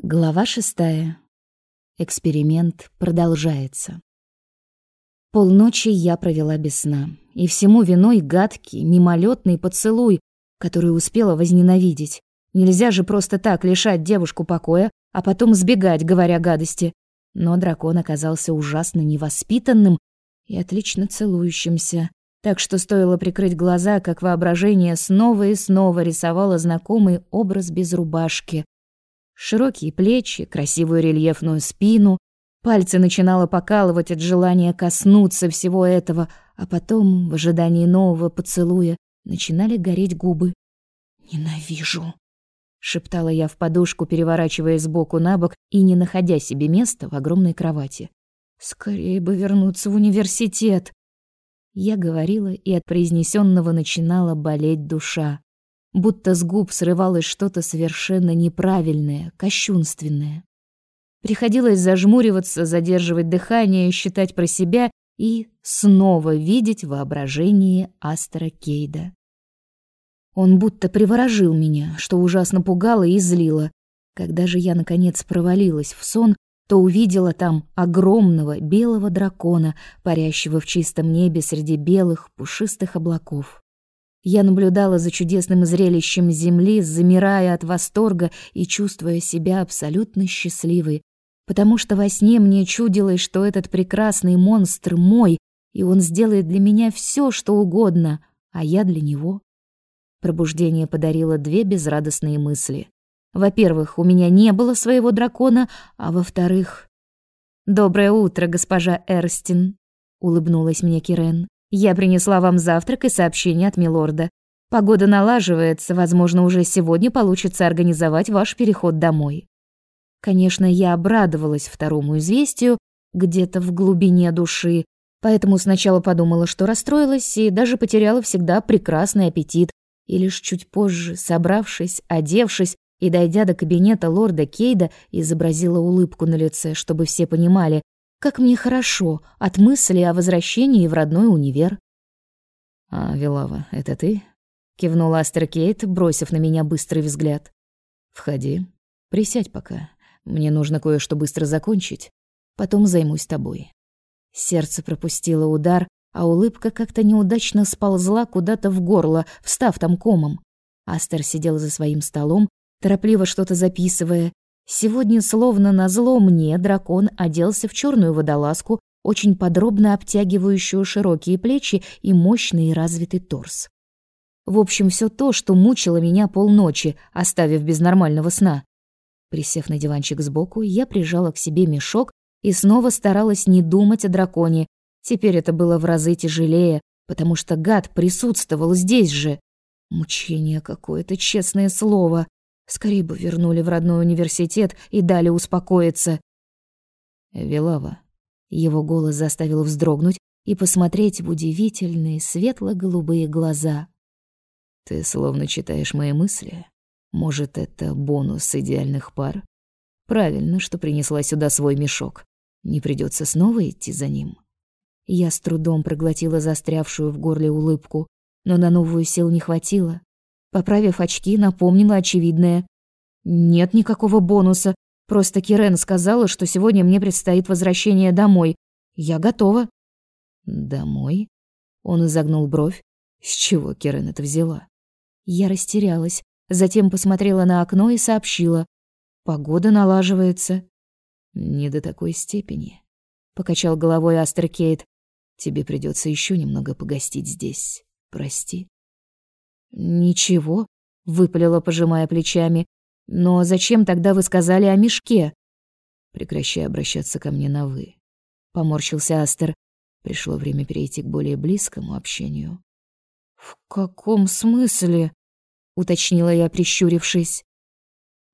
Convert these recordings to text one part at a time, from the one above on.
Глава шестая. Эксперимент продолжается. Полночи я провела без сна, и всему виной гадкий, мимолетный поцелуй, который успела возненавидеть. Нельзя же просто так лишать девушку покоя, а потом сбегать, говоря гадости. Но дракон оказался ужасно невоспитанным и отлично целующимся. Так что стоило прикрыть глаза, как воображение снова и снова рисовало знакомый образ без рубашки, Широкие плечи, красивую рельефную спину. Пальцы начинало покалывать от желания коснуться всего этого, а потом, в ожидании нового поцелуя, начинали гореть губы. «Ненавижу!» — шептала я в подушку, переворачиваясь сбоку на бок и не находя себе места в огромной кровати. «Скорее бы вернуться в университет!» Я говорила, и от произнесенного начинала болеть душа будто с губ срывалось что-то совершенно неправильное, кощунственное. Приходилось зажмуриваться, задерживать дыхание, считать про себя и снова видеть воображение Астера Кейда. Он будто приворожил меня, что ужасно пугало и злило. Когда же я, наконец, провалилась в сон, то увидела там огромного белого дракона, парящего в чистом небе среди белых пушистых облаков. Я наблюдала за чудесным зрелищем земли, замирая от восторга и чувствуя себя абсолютно счастливой, потому что во сне мне чудилось, что этот прекрасный монстр мой, и он сделает для меня все, что угодно, а я для него. Пробуждение подарило две безрадостные мысли. Во-первых, у меня не было своего дракона, а во-вторых... «Доброе утро, госпожа Эрстин», — улыбнулась мне Кирен. Я принесла вам завтрак и сообщение от милорда. Погода налаживается, возможно, уже сегодня получится организовать ваш переход домой. Конечно, я обрадовалась второму известию где-то в глубине души, поэтому сначала подумала, что расстроилась и даже потеряла всегда прекрасный аппетит, и лишь чуть позже, собравшись, одевшись и дойдя до кабинета лорда Кейда, изобразила улыбку на лице, чтобы все понимали, как мне хорошо от мысли о возвращении в родной универ. «А, Вилава, это ты?» — кивнула Астер Кейт, бросив на меня быстрый взгляд. «Входи. Присядь пока. Мне нужно кое-что быстро закончить. Потом займусь тобой». Сердце пропустило удар, а улыбка как-то неудачно сползла куда-то в горло, встав там комом. Астер сидел за своим столом, торопливо что-то записывая, Сегодня, словно назло мне, дракон оделся в черную водолазку, очень подробно обтягивающую широкие плечи и мощный развитый торс. В общем, все то, что мучило меня полночи, оставив без нормального сна. Присев на диванчик сбоку, я прижала к себе мешок и снова старалась не думать о драконе. Теперь это было в разы тяжелее, потому что гад присутствовал здесь же. Мучение какое-то, честное слово. Скорее бы вернули в родной университет и дали успокоиться. Вилава. Его голос заставил вздрогнуть и посмотреть в удивительные светло-голубые глаза. Ты словно читаешь мои мысли. Может, это бонус идеальных пар? Правильно, что принесла сюда свой мешок. Не придется снова идти за ним. Я с трудом проглотила застрявшую в горле улыбку, но на новую сил не хватило. Поправив очки, напомнила очевидное. «Нет никакого бонуса. Просто Кирен сказала, что сегодня мне предстоит возвращение домой. Я готова». «Домой?» Он изогнул бровь. «С чего Кирен это взяла?» Я растерялась, затем посмотрела на окно и сообщила. «Погода налаживается». «Не до такой степени», — покачал головой Астеркейт. «Тебе придется еще немного погостить здесь. Прости». «Ничего», — выпалила, пожимая плечами. «Но зачем тогда вы сказали о мешке?» «Прекращай обращаться ко мне на «вы», — поморщился Астер. Пришло время перейти к более близкому общению. «В каком смысле?» — уточнила я, прищурившись.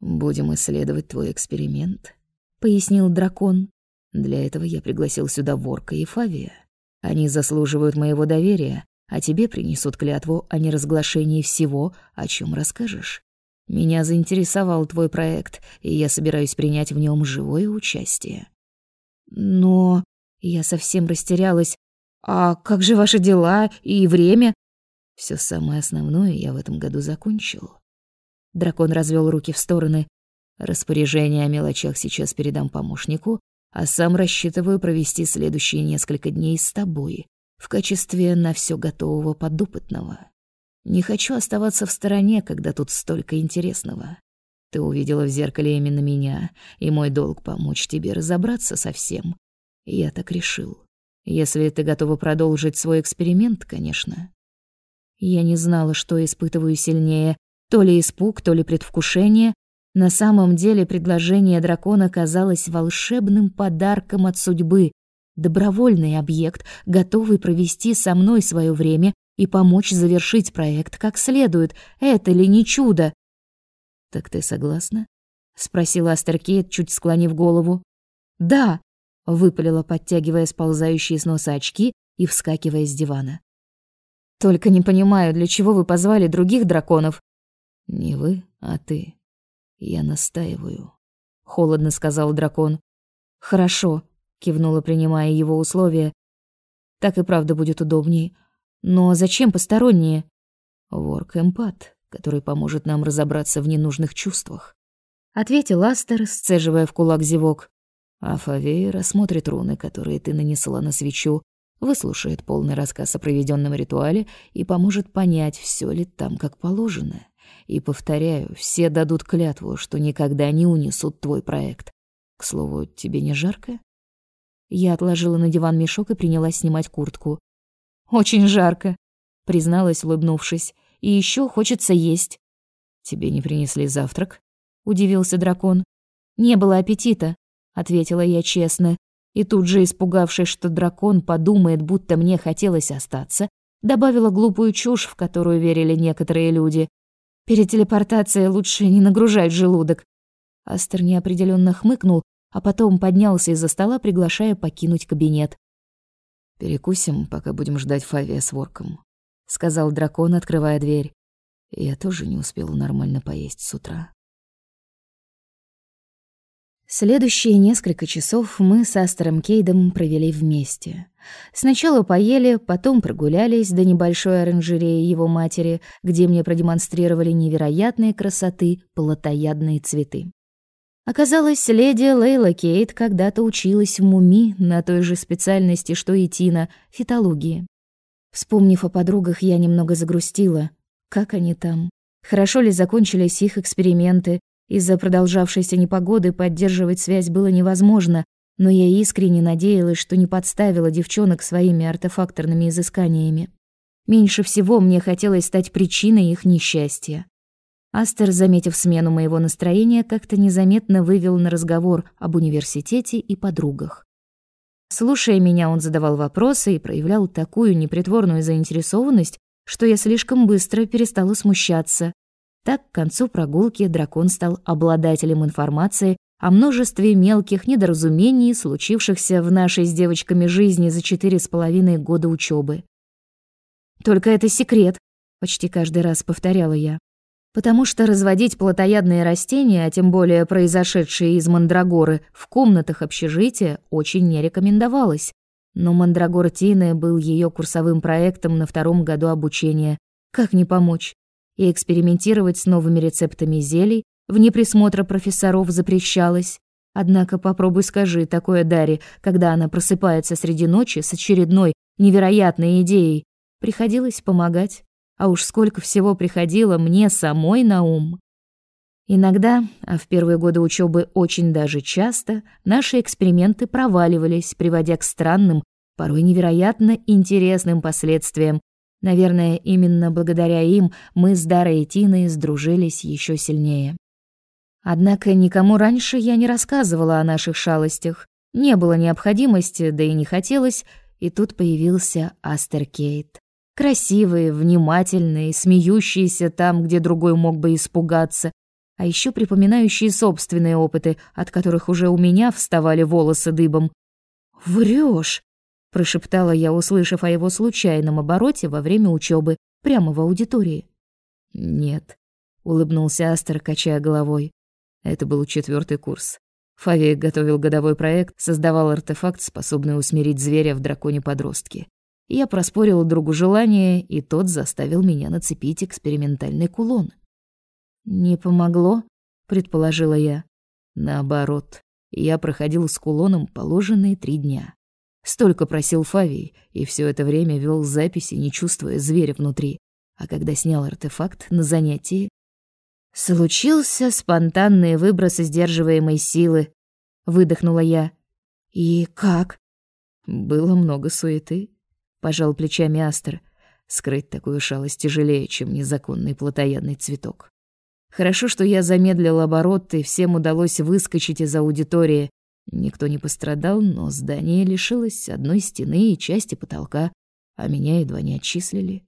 «Будем исследовать твой эксперимент», — пояснил дракон. «Для этого я пригласил сюда Ворка и Фавия. Они заслуживают моего доверия, а тебе принесут клятву о неразглашении всего, о чем расскажешь. Меня заинтересовал твой проект, и я собираюсь принять в нем живое участие. Но я совсем растерялась. А как же ваши дела и время? Все самое основное я в этом году закончил. Дракон развел руки в стороны. Распоряжение о мелочах сейчас передам помощнику, а сам рассчитываю провести следующие несколько дней с тобой в качестве на все готового подопытного. Не хочу оставаться в стороне, когда тут столько интересного. Ты увидела в зеркале именно меня, и мой долг помочь тебе разобраться со всем. Я так решил. Если ты готова продолжить свой эксперимент, конечно. Я не знала, что испытываю сильнее, то ли испуг, то ли предвкушение. На самом деле предложение дракона казалось волшебным подарком от судьбы, добровольный объект, готовый провести со мной свое время и помочь завершить проект как следует. Это ли не чудо? Так ты согласна? спросила Астеркейт, чуть склонив голову. Да, выпалила, подтягивая сползающие с носа очки и вскакивая с дивана. Только не понимаю, для чего вы позвали других драконов? Не вы, а ты. Я настаиваю, холодно сказал дракон. Хорошо, кивнула, принимая его условия. Так и правда будет удобнее. Но зачем посторонние? Ворк-эмпат, который поможет нам разобраться в ненужных чувствах. Ответил Астер, сцеживая в кулак зевок. А рассмотрит руны, которые ты нанесла на свечу, выслушает полный рассказ о проведенном ритуале и поможет понять, все ли там как положено. И, повторяю, все дадут клятву, что никогда не унесут твой проект. К слову, тебе не жарко? Я отложила на диван мешок и принялась снимать куртку. Очень жарко, призналась, улыбнувшись. И еще хочется есть. Тебе не принесли завтрак? удивился дракон. Не было аппетита, ответила я честно, и тут же, испугавшись, что дракон подумает, будто мне хотелось остаться, добавила глупую чушь, в которую верили некоторые люди. Перед телепортацией лучше не нагружать желудок. Астер неопределенно хмыкнул, а потом поднялся из-за стола, приглашая покинуть кабинет. «Перекусим, пока будем ждать Фавия с ворком», — сказал дракон, открывая дверь. Я тоже не успела нормально поесть с утра. Следующие несколько часов мы с Астером Кейдом провели вместе. Сначала поели, потом прогулялись до небольшой оранжереи его матери, где мне продемонстрировали невероятные красоты плотоядные цветы. Оказалось, леди Лейла Кейт когда-то училась в МУМИ на той же специальности, что и Тина — фитологии. Вспомнив о подругах, я немного загрустила. Как они там? Хорошо ли закончились их эксперименты? Из-за продолжавшейся непогоды поддерживать связь было невозможно, но я искренне надеялась, что не подставила девчонок своими артефакторными изысканиями. Меньше всего мне хотелось стать причиной их несчастья. Астер, заметив смену моего настроения, как-то незаметно вывел на разговор об университете и подругах. Слушая меня, он задавал вопросы и проявлял такую непритворную заинтересованность, что я слишком быстро перестала смущаться. Так, к концу прогулки дракон стал обладателем информации о множестве мелких недоразумений, случившихся в нашей с девочками жизни за четыре с половиной года учебы. «Только это секрет», — почти каждый раз повторяла я потому что разводить плотоядные растения, а тем более произошедшие из мандрагоры, в комнатах общежития очень не рекомендовалось. Но мандрагор Тины был ее курсовым проектом на втором году обучения. Как не помочь? И экспериментировать с новыми рецептами зелий вне присмотра профессоров запрещалось. Однако попробуй скажи такое Даре, когда она просыпается среди ночи с очередной невероятной идеей. Приходилось помогать. А уж сколько всего приходило мне самой на ум. Иногда, а в первые годы учебы очень даже часто, наши эксперименты проваливались, приводя к странным, порой невероятно интересным последствиям. Наверное, именно благодаря им мы с Дарой и Тиной сдружились еще сильнее. Однако никому раньше я не рассказывала о наших шалостях. Не было необходимости, да и не хотелось, и тут появился Астер Кейт. Красивые, внимательные, смеющиеся там, где другой мог бы испугаться, а еще припоминающие собственные опыты, от которых уже у меня вставали волосы дыбом. «Врёшь!» — прошептала я, услышав о его случайном обороте во время учебы прямо в аудитории. «Нет», — улыбнулся Астер, качая головой. Это был четвертый курс. Фавик готовил годовой проект, создавал артефакт, способный усмирить зверя в драконе-подростке. Я проспорил другу желание, и тот заставил меня нацепить экспериментальный кулон. «Не помогло?» — предположила я. Наоборот, я проходил с кулоном положенные три дня. Столько просил Фавий, и все это время вел записи, не чувствуя зверя внутри. А когда снял артефакт на занятии, случился спонтанный выброс сдерживаемой силы, выдохнула я. И как? Было много суеты, пожал плечами Астер. Скрыть такую шалость тяжелее, чем незаконный плотоядный цветок. Хорошо, что я замедлил оборот, и всем удалось выскочить из аудитории. Никто не пострадал, но здание лишилось одной стены и части потолка, а меня едва не отчислили.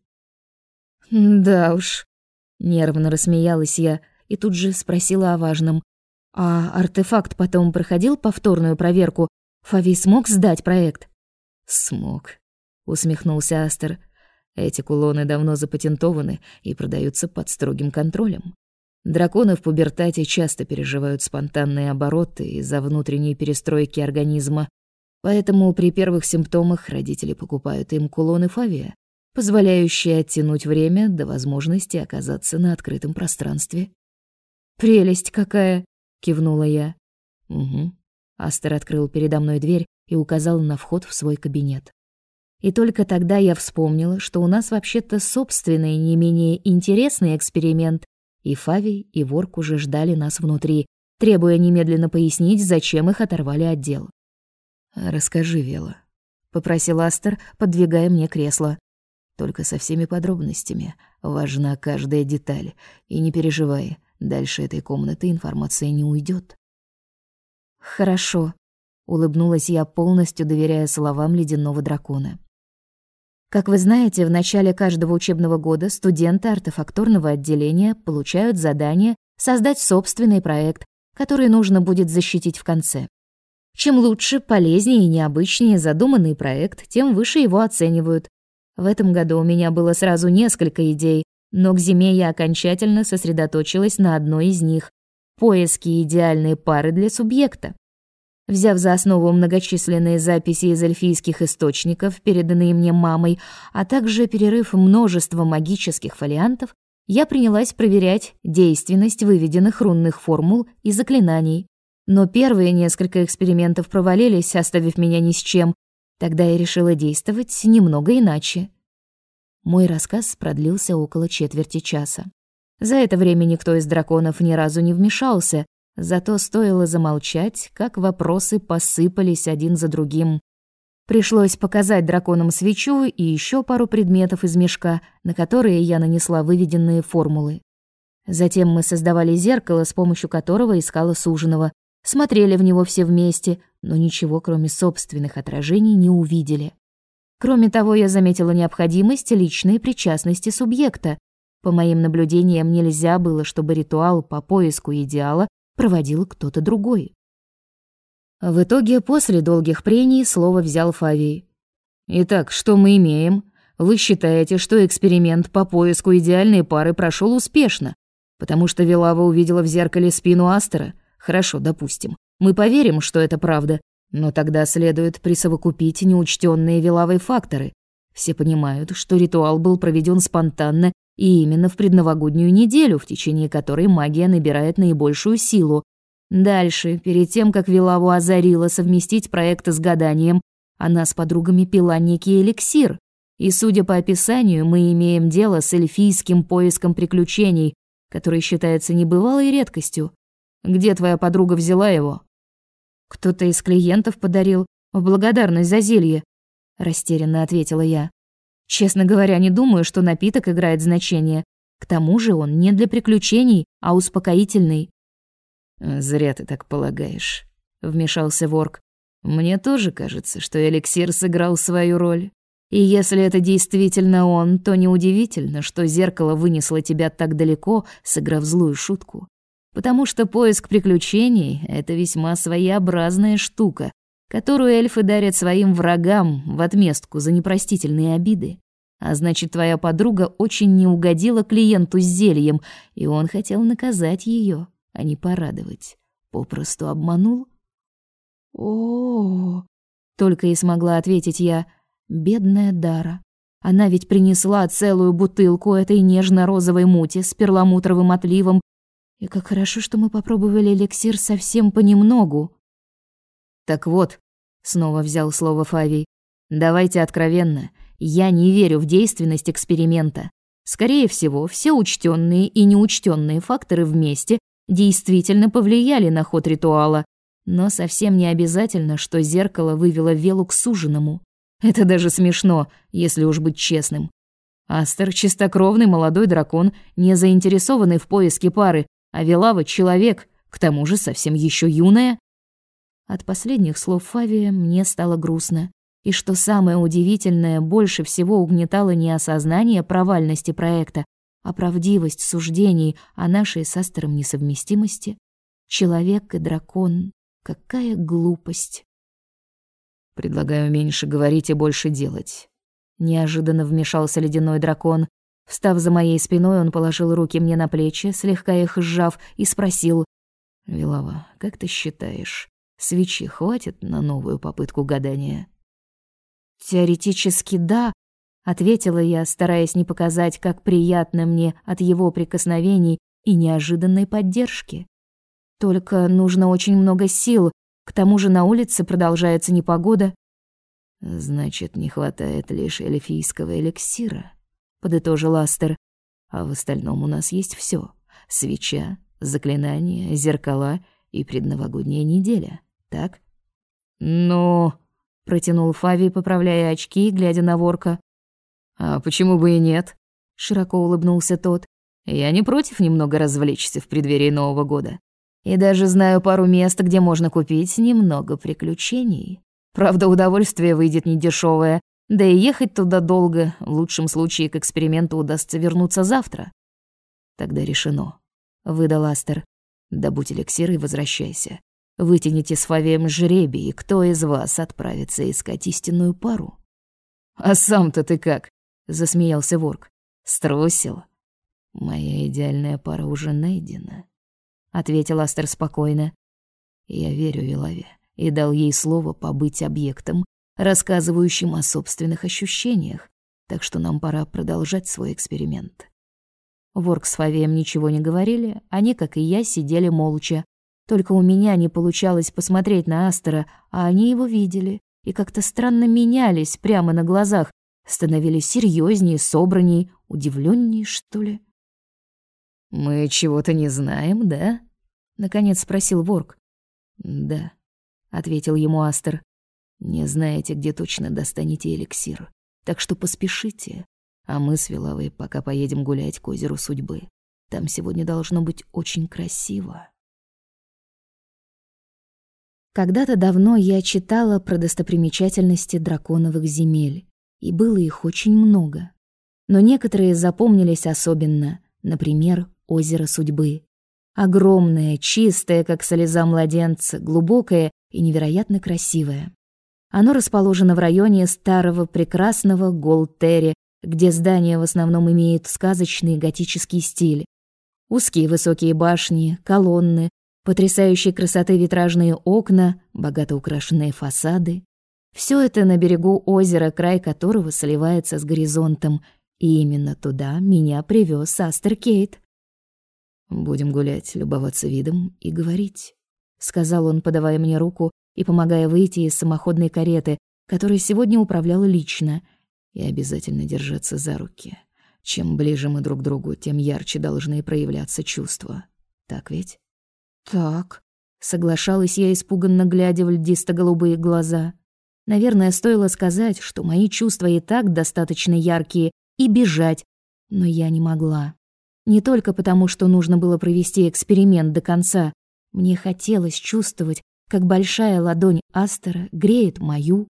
«Да уж», — нервно рассмеялась я и тут же спросила о важном. «А артефакт потом проходил повторную проверку? Фави смог сдать проект?» «Смог», — усмехнулся Астер. «Эти кулоны давно запатентованы и продаются под строгим контролем. Драконы в пубертате часто переживают спонтанные обороты из-за внутренней перестройки организма, поэтому при первых симптомах родители покупают им кулоны Фавия, позволяющие оттянуть время до возможности оказаться на открытом пространстве. «Прелесть какая!» — кивнула я. «Угу». Астер открыл передо мной дверь и указал на вход в свой кабинет. И только тогда я вспомнила, что у нас вообще-то собственный, не менее интересный эксперимент, и Фави, и Ворк уже ждали нас внутри, требуя немедленно пояснить, зачем их оторвали от дел. «Расскажи, Вела», — попросил Астер, подвигая мне кресло. «Только со всеми подробностями. Важна каждая деталь. И не переживай, дальше этой комнаты информация не уйдет. «Хорошо», — улыбнулась я, полностью доверяя словам ледяного дракона. Как вы знаете, в начале каждого учебного года студенты артефакторного отделения получают задание создать собственный проект, который нужно будет защитить в конце. Чем лучше, полезнее и необычнее задуманный проект, тем выше его оценивают. В этом году у меня было сразу несколько идей, но к зиме я окончательно сосредоточилась на одной из них — поиске идеальной пары для субъекта. Взяв за основу многочисленные записи из эльфийских источников, переданные мне мамой, а также перерыв множества магических фолиантов, я принялась проверять действенность выведенных рунных формул и заклинаний. Но первые несколько экспериментов провалились, оставив меня ни с чем. Тогда я решила действовать немного иначе. Мой рассказ продлился около четверти часа. За это время никто из драконов ни разу не вмешался, Зато стоило замолчать, как вопросы посыпались один за другим. Пришлось показать драконам свечу и еще пару предметов из мешка, на которые я нанесла выведенные формулы. Затем мы создавали зеркало, с помощью которого искала суженого. Смотрели в него все вместе, но ничего, кроме собственных отражений, не увидели. Кроме того, я заметила необходимость личной причастности субъекта. По моим наблюдениям, нельзя было, чтобы ритуал по поиску идеала проводил кто-то другой. В итоге, после долгих прений, слово взял Фавий. «Итак, что мы имеем? Вы считаете, что эксперимент по поиску идеальной пары прошел успешно, потому что Вилава увидела в зеркале спину Астера? Хорошо, допустим. Мы поверим, что это правда, но тогда следует присовокупить неучтенные Вилавой факторы. Все понимают, что ритуал был проведен спонтанно и именно в предновогоднюю неделю, в течение которой магия набирает наибольшую силу. Дальше, перед тем, как Вилаву озарила совместить проект с гаданием, она с подругами пила некий эликсир. И, судя по описанию, мы имеем дело с эльфийским поиском приключений, который считается небывалой редкостью. Где твоя подруга взяла его? Кто-то из клиентов подарил в благодарность за зелье, растерянно ответила я. Честно говоря, не думаю, что напиток играет значение. К тому же он не для приключений, а успокоительный. «Зря ты так полагаешь», — вмешался Ворк. «Мне тоже кажется, что эликсир сыграл свою роль. И если это действительно он, то неудивительно, что зеркало вынесло тебя так далеко, сыграв злую шутку. Потому что поиск приключений — это весьма своеобразная штука, которую эльфы дарят своим врагам в отместку за непростительные обиды. А значит, твоя подруга очень не угодила клиенту с зельем, и он хотел наказать ее, а не порадовать. Попросту обманул? О, только и смогла ответить я. Бедная Дара. Она ведь принесла целую бутылку этой нежно-розовой мути с перламутровым отливом И как хорошо, что мы попробовали эликсир совсем понемногу. Так вот, снова взял слово Фавий. Давайте откровенно, я не верю в действенность эксперимента. Скорее всего, все учтенные и неучтенные факторы вместе действительно повлияли на ход ритуала, но совсем не обязательно, что зеркало вывело Велу к суженому. Это даже смешно, если уж быть честным. Астер — чистокровный молодой дракон, не заинтересованный в поиске пары, а Велава — человек, к тому же совсем еще юная. От последних слов Фавия мне стало грустно. И что самое удивительное, больше всего угнетало не осознание провальности проекта, а правдивость суждений о нашей с Астером несовместимости. Человек и дракон. Какая глупость. Предлагаю меньше говорить и больше делать. Неожиданно вмешался ледяной дракон. Встав за моей спиной, он положил руки мне на плечи, слегка их сжав, и спросил. «Вилова, как ты считаешь, свечи хватит на новую попытку гадания?» «Теоретически да», — ответила я, стараясь не показать, как приятно мне от его прикосновений и неожиданной поддержки. «Только нужно очень много сил, к тому же на улице продолжается непогода, Значит, не хватает лишь эльфийского эликсира, подытожил Астер. А в остальном у нас есть все: свеча, заклинания, зеркала и предновогодняя неделя. Так? Ну, протянул Фави, поправляя очки, глядя на Ворка. А почему бы и нет? широко улыбнулся тот. Я не против немного развлечься в преддверии Нового года. И даже знаю пару мест, где можно купить немного приключений. Правда, удовольствие выйдет недешевое, да и ехать туда долго, в лучшем случае к эксперименту удастся вернуться завтра. Тогда решено, выдал Астер. Добудь эликсир и возвращайся. Вытяните с Фавием жребий, кто из вас отправится искать истинную пару. А сам-то ты как? засмеялся Ворк. Струсил. Моя идеальная пара уже найдена, ответил Астер спокойно. Я верю Вилаве и дал ей слово побыть объектом, рассказывающим о собственных ощущениях, так что нам пора продолжать свой эксперимент. Ворк с Фавием ничего не говорили, они, как и я, сидели молча. Только у меня не получалось посмотреть на Астера, а они его видели и как-то странно менялись прямо на глазах, становились серьезнее, собранней, удивленнее, что ли. «Мы чего-то не знаем, да?» — наконец спросил Ворк. «Да», ответил ему Астер. Не знаете, где точно достанете эликсир. Так что поспешите, а мы с Виловой пока поедем гулять к озеру судьбы. Там сегодня должно быть очень красиво. Когда-то давно я читала про достопримечательности драконовых земель, и было их очень много. Но некоторые запомнились особенно, например, озеро судьбы. Огромное, чистое, как слеза младенца, глубокое и невероятно красивое. Оно расположено в районе старого прекрасного Голтери, где здания в основном имеют сказочный готический стиль. Узкие высокие башни, колонны, потрясающей красоты витражные окна, богато украшенные фасады. Все это на берегу озера, край которого сливается с горизонтом, и именно туда меня привез Астер Кейт. Будем гулять, любоваться видом и говорить сказал он, подавая мне руку и помогая выйти из самоходной кареты, которой сегодня управлял лично, и обязательно держаться за руки. Чем ближе мы друг к другу, тем ярче должны проявляться чувства. Так ведь? Так, соглашалась я, испуганно глядя в льдисто-голубые глаза. Наверное, стоило сказать, что мои чувства и так достаточно яркие, и бежать, но я не могла. Не только потому, что нужно было провести эксперимент до конца, мне хотелось чувствовать, как большая ладонь Астера греет мою,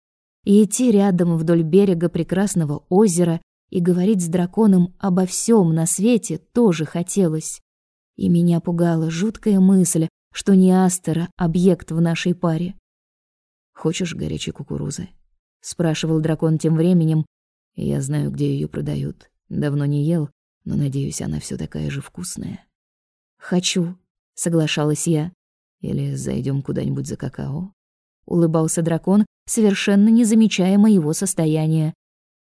и идти рядом вдоль берега прекрасного озера и говорить с драконом обо всем на свете тоже хотелось. И меня пугала жуткая мысль, что не Астера объект в нашей паре. «Хочешь горячей кукурузы?» — спрашивал дракон тем временем. «Я знаю, где ее продают. Давно не ел, но, надеюсь, она все такая же вкусная». «Хочу», соглашалась я. Или зайдем куда-нибудь за какао? Улыбался дракон, совершенно не замечая моего состояния.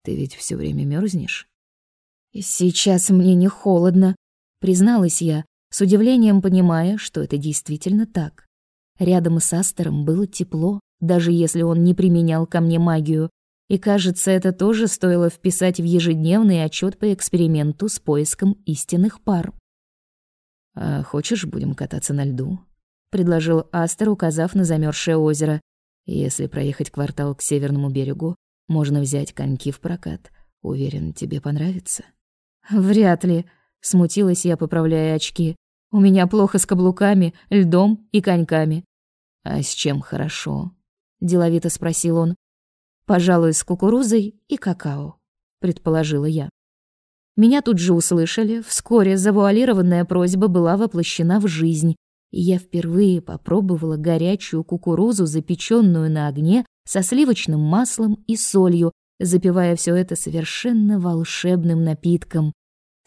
Ты ведь все время мерзнешь? Сейчас мне не холодно, призналась я, с удивлением понимая, что это действительно так. Рядом с Астером было тепло, даже если он не применял ко мне магию, и, кажется, это тоже стоило вписать в ежедневный отчет по эксперименту с поиском истинных пар. «А хочешь, будем кататься на льду?» — предложил Астер, указав на замерзшее озеро. «Если проехать квартал к северному берегу, можно взять коньки в прокат. Уверен, тебе понравится». «Вряд ли», — смутилась я, поправляя очки. «У меня плохо с каблуками, льдом и коньками». «А с чем хорошо?» — деловито спросил он. «Пожалуй, с кукурузой и какао», — предположила я. Меня тут же услышали, вскоре завуалированная просьба была воплощена в жизнь, и я впервые попробовала горячую кукурузу, запеченную на огне со сливочным маслом и солью, запивая все это совершенно волшебным напитком.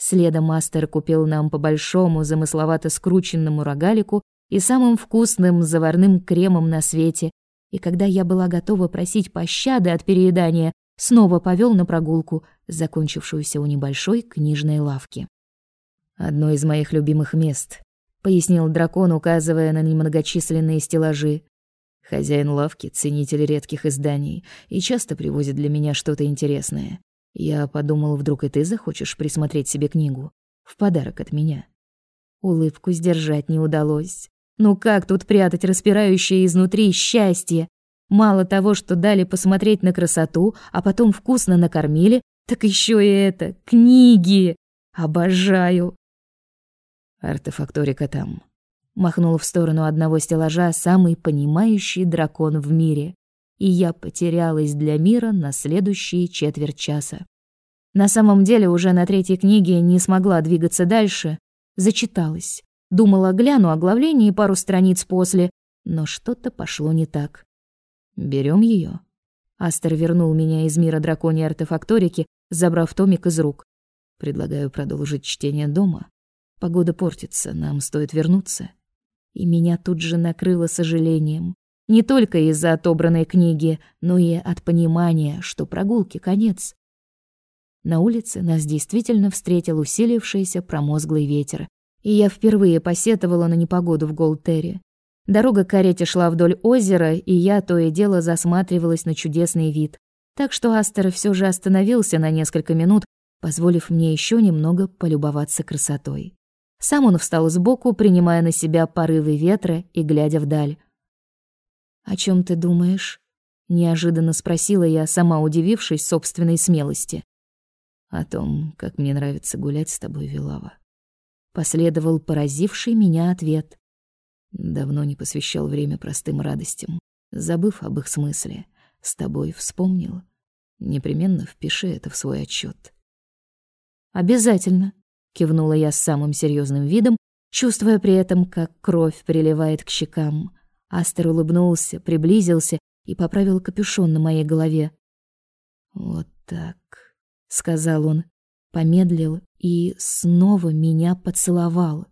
Следом мастер купил нам по большому замысловато скрученному рогалику и самым вкусным заварным кремом на свете. И когда я была готова просить пощады от переедания, снова повел на прогулку, закончившуюся у небольшой книжной лавки. Одно из моих любимых мест, пояснил дракон, указывая на немногочисленные стеллажи. Хозяин лавки ценитель редких изданий и часто привозит для меня что-то интересное. Я подумал, вдруг и ты захочешь присмотреть себе книгу в подарок от меня. Улыбку сдержать не удалось. Ну как тут прятать распирающее изнутри счастье? Мало того, что дали посмотреть на красоту, а потом вкусно накормили, так еще и это книги. Обожаю. Артефакторика там. Махнул в сторону одного стеллажа самый понимающий дракон в мире и я потерялась для мира на следующие четверть часа. На самом деле уже на третьей книге не смогла двигаться дальше, зачиталась. Думала, гляну оглавление пару страниц после, но что-то пошло не так. Берем ее. Астер вернул меня из мира драконьей артефакторики, забрав томик из рук. Предлагаю продолжить чтение дома. Погода портится, нам стоит вернуться. И меня тут же накрыло сожалением. Не только из-за отобранной книги, но и от понимания, что прогулки конец. На улице нас действительно встретил усилившийся промозглый ветер, и я впервые посетовала на непогоду в Голтере. Дорога к карете шла вдоль озера, и я то и дело засматривалась на чудесный вид. Так что Астер все же остановился на несколько минут, позволив мне еще немного полюбоваться красотой. Сам он встал сбоку, принимая на себя порывы ветра и глядя вдаль. «О чем ты думаешь?» — неожиданно спросила я, сама удивившись собственной смелости. «О том, как мне нравится гулять с тобой, Вилава». Последовал поразивший меня ответ. Давно не посвящал время простым радостям, забыв об их смысле. С тобой вспомнил. Непременно впиши это в свой отчет. «Обязательно», — кивнула я с самым серьезным видом, чувствуя при этом, как кровь приливает к щекам. Астер улыбнулся, приблизился и поправил капюшон на моей голове. «Вот так», — сказал он, помедлил и снова меня поцеловал.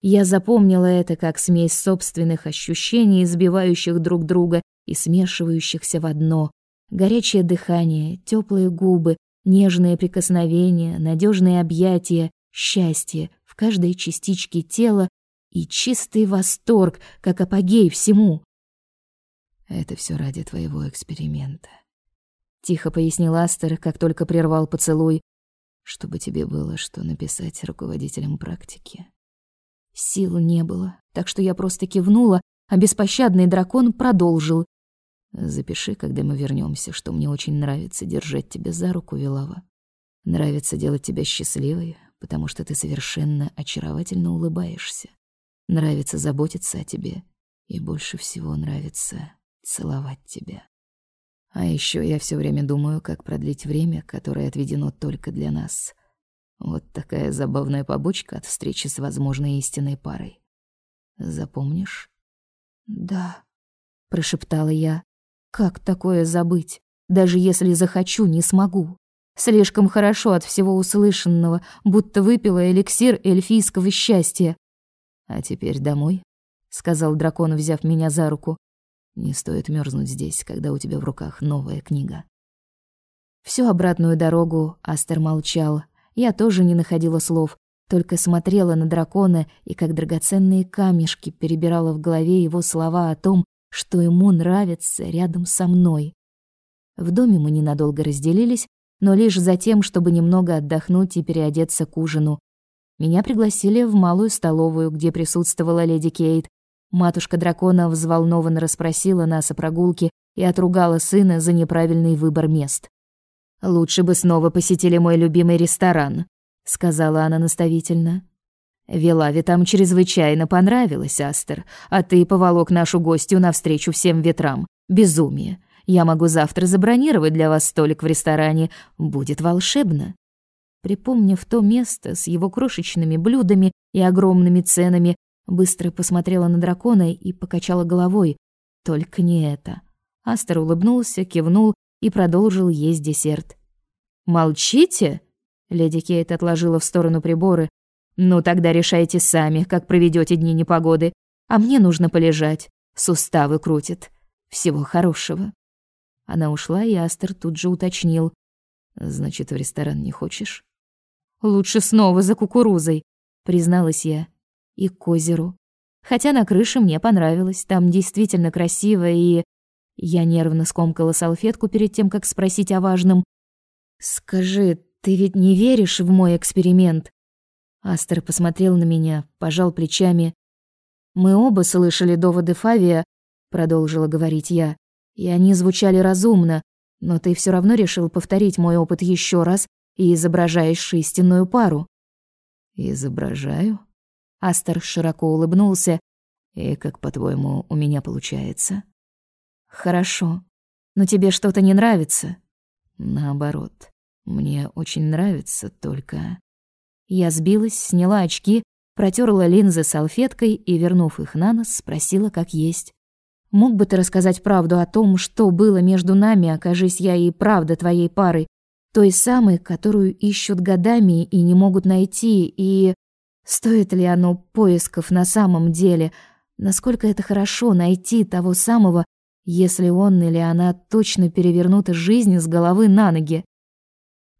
Я запомнила это как смесь собственных ощущений, сбивающих друг друга и смешивающихся в одно. Горячее дыхание, теплые губы, нежные прикосновения, надежные объятия, счастье в каждой частичке тела и чистый восторг, как апогей всему. Это все ради твоего эксперимента. Тихо пояснил Астер, как только прервал поцелуй, чтобы тебе было что написать руководителям практики. Сил не было, так что я просто кивнула, а беспощадный дракон продолжил. Запиши, когда мы вернемся, что мне очень нравится держать тебя за руку, Вилава. Нравится делать тебя счастливой, потому что ты совершенно очаровательно улыбаешься. Нравится заботиться о тебе, и больше всего нравится целовать тебя. А еще я все время думаю, как продлить время, которое отведено только для нас. Вот такая забавная побочка от встречи с возможной истинной парой. Запомнишь? Да, прошептала я. Как такое забыть? Даже если захочу, не смогу. Слишком хорошо от всего услышанного, будто выпила эликсир эльфийского счастья. «А теперь домой», — сказал дракон, взяв меня за руку. «Не стоит мерзнуть здесь, когда у тебя в руках новая книга». Всю обратную дорогу Астер молчал. Я тоже не находила слов. только смотрела на дракона и как драгоценные камешки перебирала в голове его слова о том, что ему нравится рядом со мной. В доме мы ненадолго разделились, но лишь за тем, чтобы немного отдохнуть и переодеться к ужину. Меня пригласили в малую столовую, где присутствовала леди Кейт. Матушка дракона взволнованно расспросила нас о прогулке и отругала сына за неправильный выбор мест. «Лучше бы снова посетили мой любимый ресторан», — сказала она наставительно. «Велаве там чрезвычайно понравилось, Астер, а ты поволок нашу гостью навстречу всем ветрам. Безумие. Я могу завтра забронировать для вас столик в ресторане. Будет волшебно». Припомнив то место с его крошечными блюдами и огромными ценами, быстро посмотрела на дракона и покачала головой. Только не это. Астер улыбнулся, кивнул и продолжил есть десерт. «Молчите?» Леди Кейт отложила в сторону приборы. «Ну, тогда решайте сами, как проведете дни непогоды. А мне нужно полежать. Суставы крутит. Всего хорошего». Она ушла, и Астер тут же уточнил. «Значит, в ресторан не хочешь?» «Лучше снова за кукурузой», — призналась я. «И к озеру. Хотя на крыше мне понравилось. Там действительно красиво и...» Я нервно скомкала салфетку перед тем, как спросить о важном. «Скажи, ты ведь не веришь в мой эксперимент?» Астер посмотрел на меня, пожал плечами. «Мы оба слышали доводы Фавия», — продолжила говорить я, «и они звучали разумно, но ты все равно решил повторить мой опыт еще раз и изображаешь истинную пару». «Изображаю?» Астер широко улыбнулся. «И как, по-твоему, у меня получается?» Хорошо. Но тебе что-то не нравится? Наоборот. Мне очень нравится, только... Я сбилась, сняла очки, протерла линзы салфеткой и, вернув их на нос, спросила, как есть. «Мог бы ты рассказать правду о том, что было между нами, окажись я и правда твоей парой, той самой, которую ищут годами и не могут найти, и... Стоит ли оно поисков на самом деле? Насколько это хорошо найти того самого, если он или она точно перевернут жизнь с головы на ноги.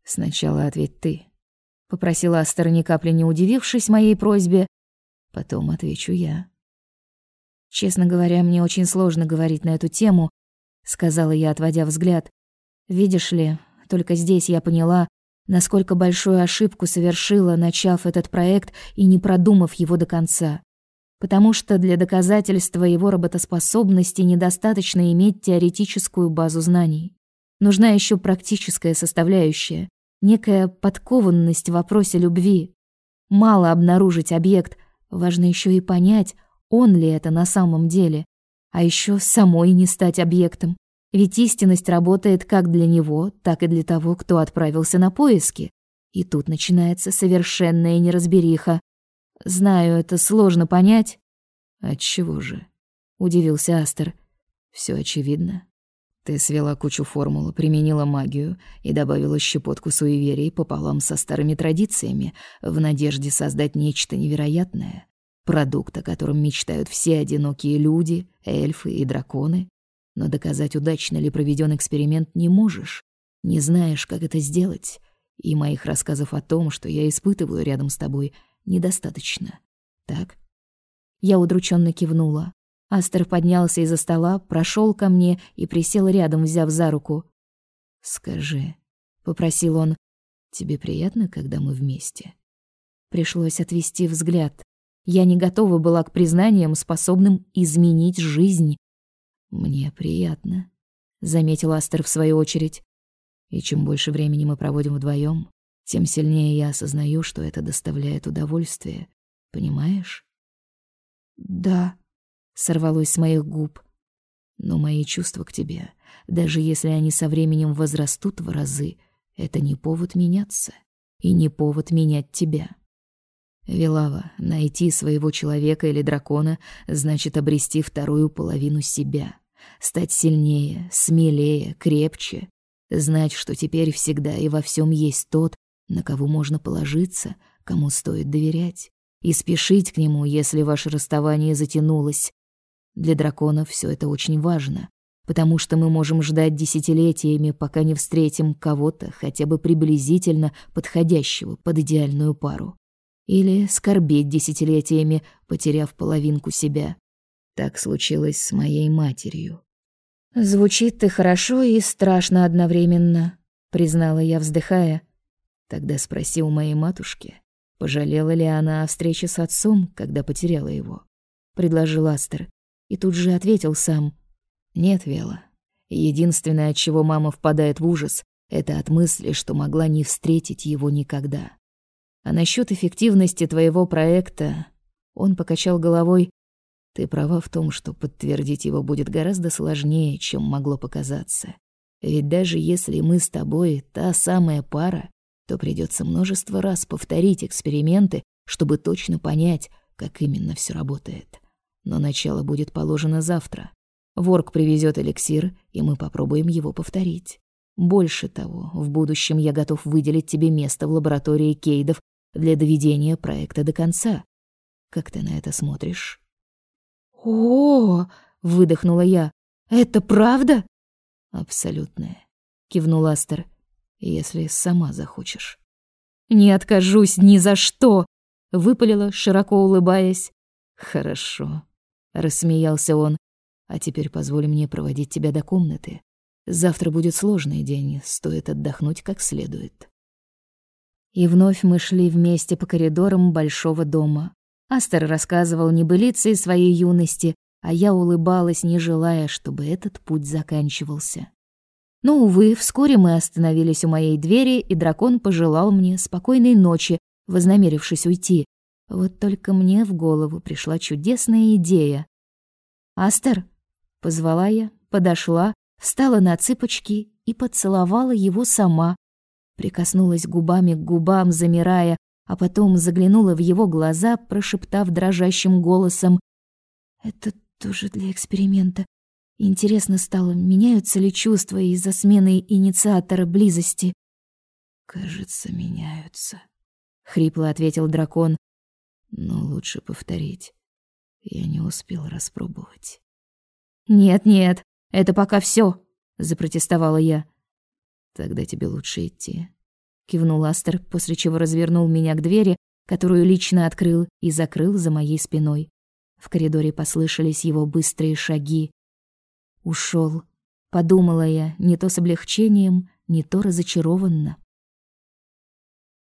«Сначала ответь ты», — попросила Астер, ни капли не удивившись моей просьбе. «Потом отвечу я». «Честно говоря, мне очень сложно говорить на эту тему», — сказала я, отводя взгляд. «Видишь ли, только здесь я поняла, насколько большую ошибку совершила, начав этот проект и не продумав его до конца потому что для доказательства его работоспособности недостаточно иметь теоретическую базу знаний. Нужна еще практическая составляющая, некая подкованность в вопросе любви. Мало обнаружить объект, важно еще и понять, он ли это на самом деле, а еще самой не стать объектом. Ведь истинность работает как для него, так и для того, кто отправился на поиски. И тут начинается совершенная неразбериха. Знаю, это сложно понять. Отчего же? Удивился Астер. Все очевидно. Ты свела кучу формул, применила магию и добавила щепотку суеверий пополам со старыми традициями в надежде создать нечто невероятное. Продукт, о котором мечтают все одинокие люди, эльфы и драконы. Но доказать, удачно ли проведен эксперимент, не можешь. Не знаешь, как это сделать. И моих рассказов о том, что я испытываю рядом с тобой, недостаточно. Так? Я удрученно кивнула. Астер поднялся из-за стола, прошел ко мне и присел рядом, взяв за руку. «Скажи», — попросил он, — «тебе приятно, когда мы вместе?» Пришлось отвести взгляд. Я не готова была к признаниям, способным изменить жизнь. «Мне приятно», — заметил Астер в свою очередь. «И чем больше времени мы проводим вдвоем, тем сильнее я осознаю, что это доставляет удовольствие. Понимаешь?» «Да», — сорвалось с моих губ. «Но мои чувства к тебе, даже если они со временем возрастут в разы, это не повод меняться и не повод менять тебя. Велава, найти своего человека или дракона значит обрести вторую половину себя, стать сильнее, смелее, крепче, знать, что теперь всегда и во всем есть тот, на кого можно положиться, кому стоит доверять и спешить к нему, если ваше расставание затянулось. Для драконов все это очень важно, потому что мы можем ждать десятилетиями, пока не встретим кого-то хотя бы приблизительно подходящего под идеальную пару. Или скорбеть десятилетиями, потеряв половинку себя. Так случилось с моей матерью. «Звучит ты хорошо и страшно одновременно», — признала я, вздыхая. Тогда спроси у моей матушки, пожалела ли она о встрече с отцом, когда потеряла его. Предложил Астер, и тут же ответил сам. «Нет, Вела. Единственное, от чего мама впадает в ужас, это от мысли, что могла не встретить его никогда. А насчет эффективности твоего проекта, он покачал головой. Ты права в том, что подтвердить его будет гораздо сложнее, чем могло показаться. Ведь даже если мы с тобой та самая пара, то придется множество раз повторить эксперименты, чтобы точно понять, как именно все работает. Но начало будет положено завтра. Ворк привезет эликсир, и мы попробуем его повторить. Больше того, в будущем я готов выделить тебе место в лаборатории Кейдов для доведения проекта до конца. Как ты на это смотришь? О, выдохнула я. Это правда? Абсолютное, кивнул Астер. Если сама захочешь. Не откажусь ни за что, выпалила, широко улыбаясь. Хорошо, рассмеялся он. А теперь позволь мне проводить тебя до комнаты. Завтра будет сложный день, стоит отдохнуть как следует. И вновь мы шли вместе по коридорам большого дома. Астер рассказывал небылицы своей юности, а я улыбалась, не желая, чтобы этот путь заканчивался. Но, увы, вскоре мы остановились у моей двери, и дракон пожелал мне спокойной ночи, вознамерившись уйти. Вот только мне в голову пришла чудесная идея. «Астер!» — позвала я, подошла, встала на цыпочки и поцеловала его сама. Прикоснулась губами к губам, замирая, а потом заглянула в его глаза, прошептав дрожащим голосом: "Это тоже для эксперимента. Интересно стало, меняются ли чувства из-за смены инициатора близости?" "Кажется, меняются", хрипло ответил дракон. "Но лучше повторить. Я не успел распробовать". "Нет-нет, это пока все, запротестовала я. Тогда тебе лучше идти, кивнул Астер, после чего развернул меня к двери, которую лично открыл и закрыл за моей спиной. В коридоре послышались его быстрые шаги. Ушел, подумала я, не то с облегчением, не то разочарованно.